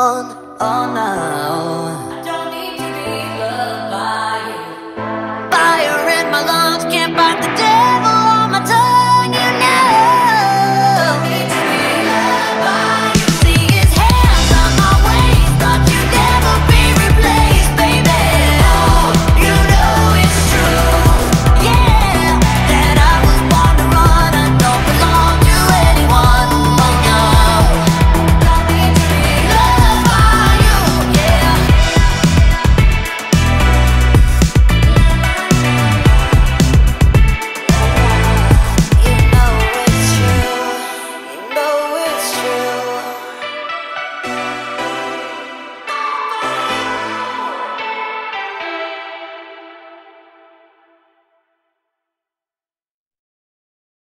on, oh no.